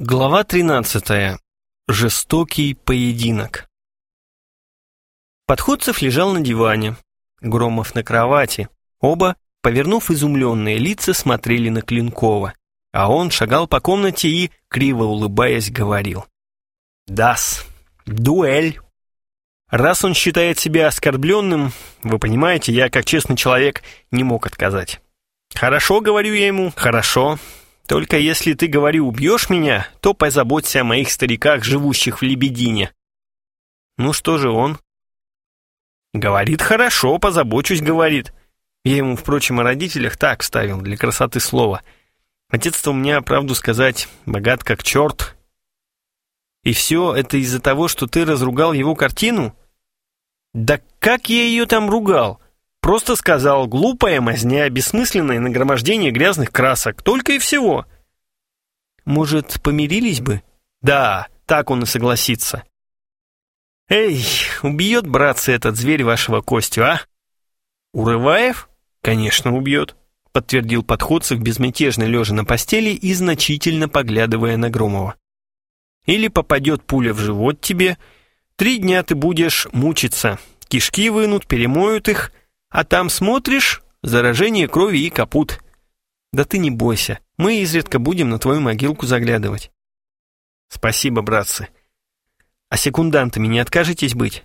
Глава 13. Жестокий поединок. Подходцев лежал на диване, Громов на кровати. Оба, повернув изумленные лица, смотрели на Клинкова, а он шагал по комнате и, криво улыбаясь, говорил. «Дас, дуэль!» Раз он считает себя оскорбленным, вы понимаете, я, как честный человек, не мог отказать. «Хорошо», — говорю я ему, «хорошо, только если ты, говорю, убьешь меня, то позаботься о моих стариках, живущих в Лебедине». Ну что же он? Говорит, хорошо, позабочусь, говорит. Я ему, впрочем, о родителях так ставил, для красоты слова. Отец-то у меня, правду сказать, богат как черт. И все это из-за того, что ты разругал его картину? Да как я ее там ругал? Просто сказал, глупая мазня, бессмысленное нагромождение грязных красок, только и всего. Может, помирились бы? Да, так он и согласится. Эй, убьет, братцы, этот зверь вашего Костю, а? Урываев? Конечно, убьет, подтвердил подходцев, безмятежно лежа на постели и значительно поглядывая на Громова. Или попадет пуля в живот тебе, три дня ты будешь мучиться, кишки вынут, перемоют их — а там смотришь, заражение крови и капут. Да ты не бойся, мы изредка будем на твою могилку заглядывать. Спасибо, братцы. А секундантами не откажетесь быть?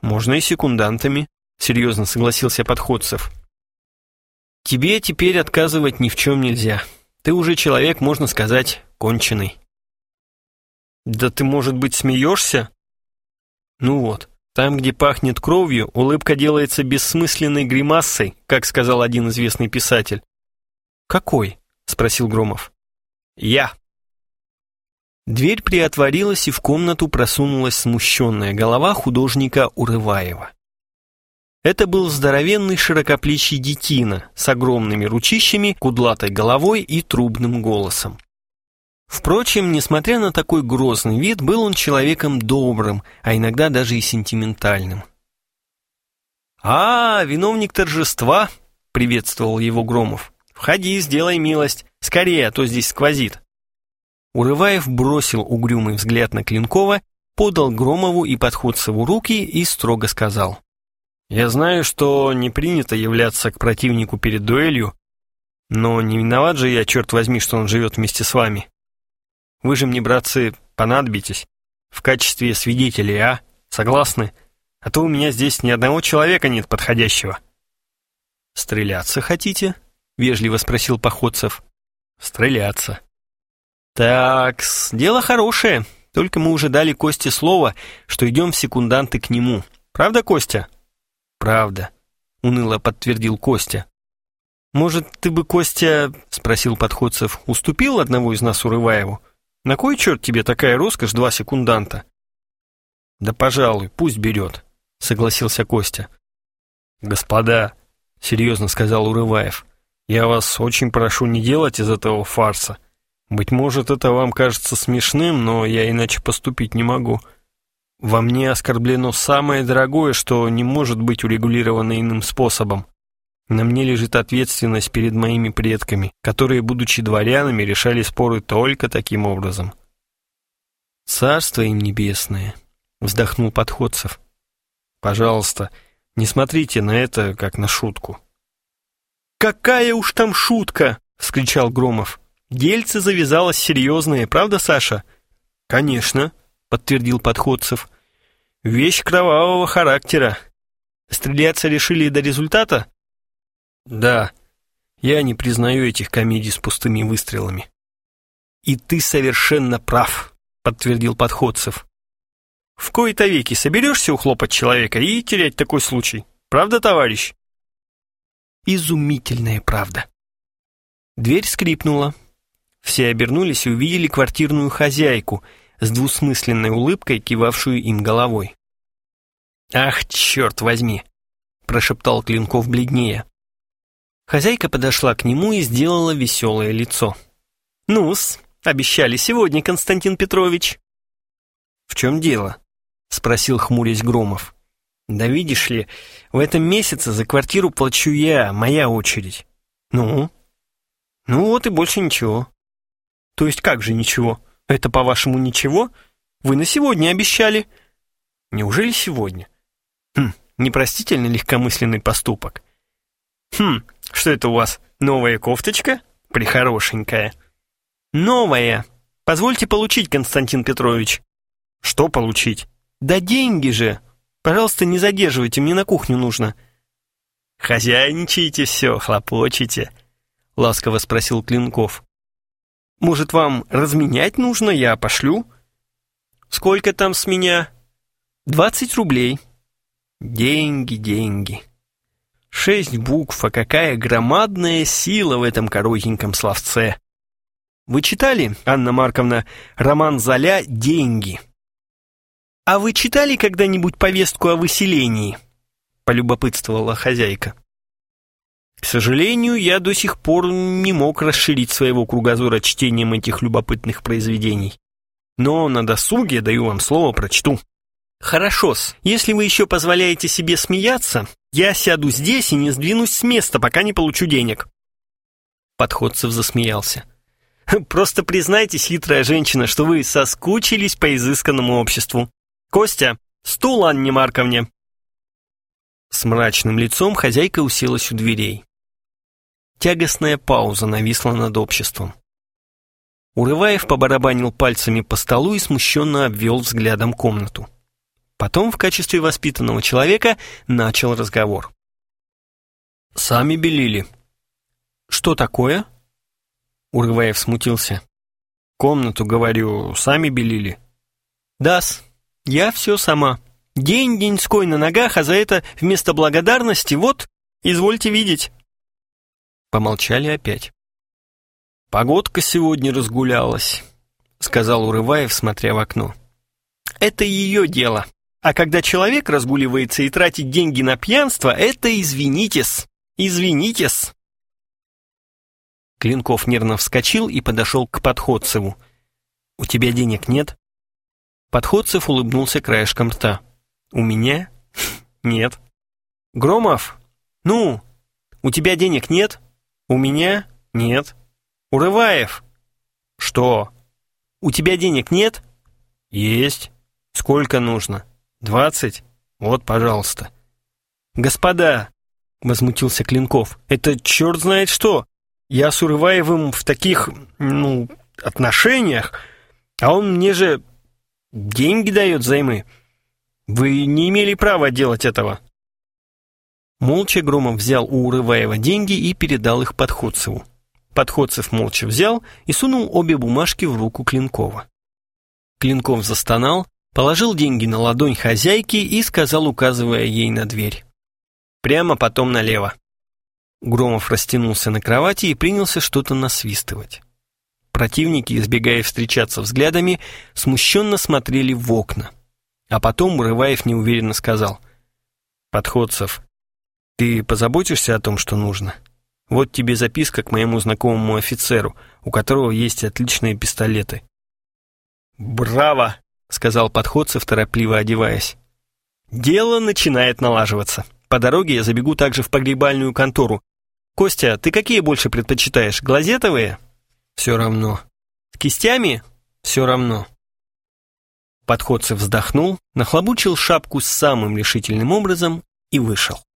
Можно и секундантами, серьезно согласился Подходцев. Тебе теперь отказывать ни в чем нельзя. Ты уже человек, можно сказать, конченый. Да ты, может быть, смеешься? Ну вот, там, где пахнет кровью, улыбка делается бессмысленной гримасой, как сказал один известный писатель. «Какой?» — спросил Громов. «Я». Дверь приотворилась, и в комнату просунулась смущенная голова художника Урываева. Это был здоровенный широкоплечий детина с огромными ручищами, кудлатой головой и трубным голосом. Впрочем, несмотря на такой грозный вид, был он человеком добрым, а иногда даже и сентиментальным. «А, виновник торжества!» — приветствовал его Громов. «Входи, сделай милость. Скорее, а то здесь сквозит». Урываев бросил угрюмый взгляд на Клинкова, подал Громову и Подходцеву руки и строго сказал. «Я знаю, что не принято являться к противнику перед дуэлью, но не виноват же я, черт возьми, что он живет вместе с вами. Вы же мне, братцы, понадобитесь. В качестве свидетелей, а? Согласны? А то у меня здесь ни одного человека нет подходящего». «Стреляться хотите?» — вежливо спросил Походцев. «Стреляться». так дело хорошее. Только мы уже дали Косте слово, что идем в секунданты к нему. Правда, Костя?» «Правда», — уныло подтвердил Костя. «Может, ты бы, Костя, — спросил Подходцев, — уступил одного из нас Урываеву? На кой черт тебе такая роскошь два секунданта? Да, пожалуй, пусть берет, согласился Костя. Господа, серьезно сказал Урываев, я вас очень прошу не делать из этого фарса. Быть может, это вам кажется смешным, но я иначе поступить не могу. Во мне оскорблено самое дорогое, что не может быть урегулировано иным способом. На мне лежит ответственность перед моими предками, которые, будучи дворянами, решали споры только таким образом. «Царство им небесное», — вздохнул Подходцев. «Пожалуйста, не смотрите на это, как на шутку». «Какая уж там шутка!» — вскричал Громов. «Дельце завязалось серьезное, правда, Саша?» «Конечно», — подтвердил Подходцев. «Вещь кровавого характера. Стреляться решили до результата?» Да, я не признаю этих комедий с пустыми выстрелами. И ты совершенно прав, подтвердил Подходцев. В кои-то веки соберешься ухлопать человека и терять такой случай. Правда, товарищ? Изумительная правда. Дверь скрипнула. Все обернулись и увидели квартирную хозяйку с двусмысленной улыбкой, кивавшую им головой. «Ах, черт возьми!» – прошептал Клинков бледнее. Хозяйка подошла к нему и сделала веселое лицо. «Ну-с, обещали сегодня, Константин Петрович». «В чем дело?» — спросил хмурясь Громов. «Да видишь ли, в этом месяце за квартиру плачу я, моя очередь». «Ну?» «Ну вот и больше ничего». То есть как же ничего? Это, по-вашему, ничего? Вы на сегодня обещали. Неужели сегодня? Хм, непростительно легкомысленный поступок. Хм, что это у вас, новая кофточка? Прихорошенькая. Новая. Позвольте получить, Константин Петрович. Что получить? Да деньги же. Пожалуйста, не задерживайте, мне на кухню нужно. Хозяйничайте все, хлопочете, ласково спросил Клинков. Может, вам разменять нужно, я пошлю? Сколько там с меня? Двадцать рублей. Деньги, деньги. Шесть букв, а какая громадная сила в этом коротеньком словце. Вы читали, Анна Марковна, роман Золя «Деньги»? А вы читали когда-нибудь повестку о выселении? Полюбопытствовала хозяйка. К сожалению, я до сих пор не мог расширить своего кругозора чтением этих любопытных произведений. Но на досуге, даю вам слово, прочту. Хорошо-с, если вы еще позволяете себе смеяться, я сяду здесь и не сдвинусь с места, пока не получу денег. Подходцев засмеялся. Просто признайтесь, хитрая женщина, что вы соскучились по изысканному обществу. Костя, стул Анне Марковне. С мрачным лицом хозяйка уселась у дверей. Тягостная пауза нависла над обществом. Урываев побарабанил пальцами по столу и смущенно обвел взглядом комнату. Потом в качестве воспитанного человека начал разговор. «Сами белили». «Что такое?» Урываев смутился. «Комнату, говорю, сами белили?» «Да-с, я все сама. День-деньской на ногах, а за это вместо благодарности вот, извольте видеть». Помолчали опять. «Погодка сегодня разгулялась», — сказал Урываев, смотря в окно. «Это ее дело. А когда человек разгуливается и тратит деньги на пьянство, это извинитесь, извинитесь». Клинков нервно вскочил и подошел к Подходцеву. «У тебя денег нет?» Подходцев улыбнулся краешком рта. «У меня? Нет». «Громов? Ну, у тебя денег нет?» «У меня? Нет». «Урываев?» «Что?» «У тебя денег нет?» «Есть». «Сколько нужно?» «Двадцать? Вот, пожалуйста». «Господа!» — возмутился Клинков. «Это черт знает что! Я с Урываевым в таких, ну, отношениях, а он мне же деньги дает займы. Вы не имели права делать этого». Молча Громов взял у Урываева деньги и передал их Подходцеву. Подходцев молча взял и сунул обе бумажки в руку Клинкова. Клинков застонал, положил деньги на ладонь хозяйки и сказал, указывая ей на дверь. «Прямо потом налево». Громов растянулся на кровати и принялся что-то насвистывать. Противники, избегая встречаться взглядами, смущенно смотрели в окна. А потом Урываев неуверенно сказал. «Подходцев, ты позаботишься о том, что нужно? Вот тебе записка к моему знакомому офицеру, у которого есть отличные пистолеты». «Браво!» — сказал Подходцев, торопливо одеваясь. «Дело начинает налаживаться. По дороге я забегу также в погребальную контору. Костя, ты какие больше предпочитаешь, глазетовые?» «Все равно». «С кистями?» «Все равно». Подходцев вздохнул, нахлобучил шапку самым решительным образом и вышел.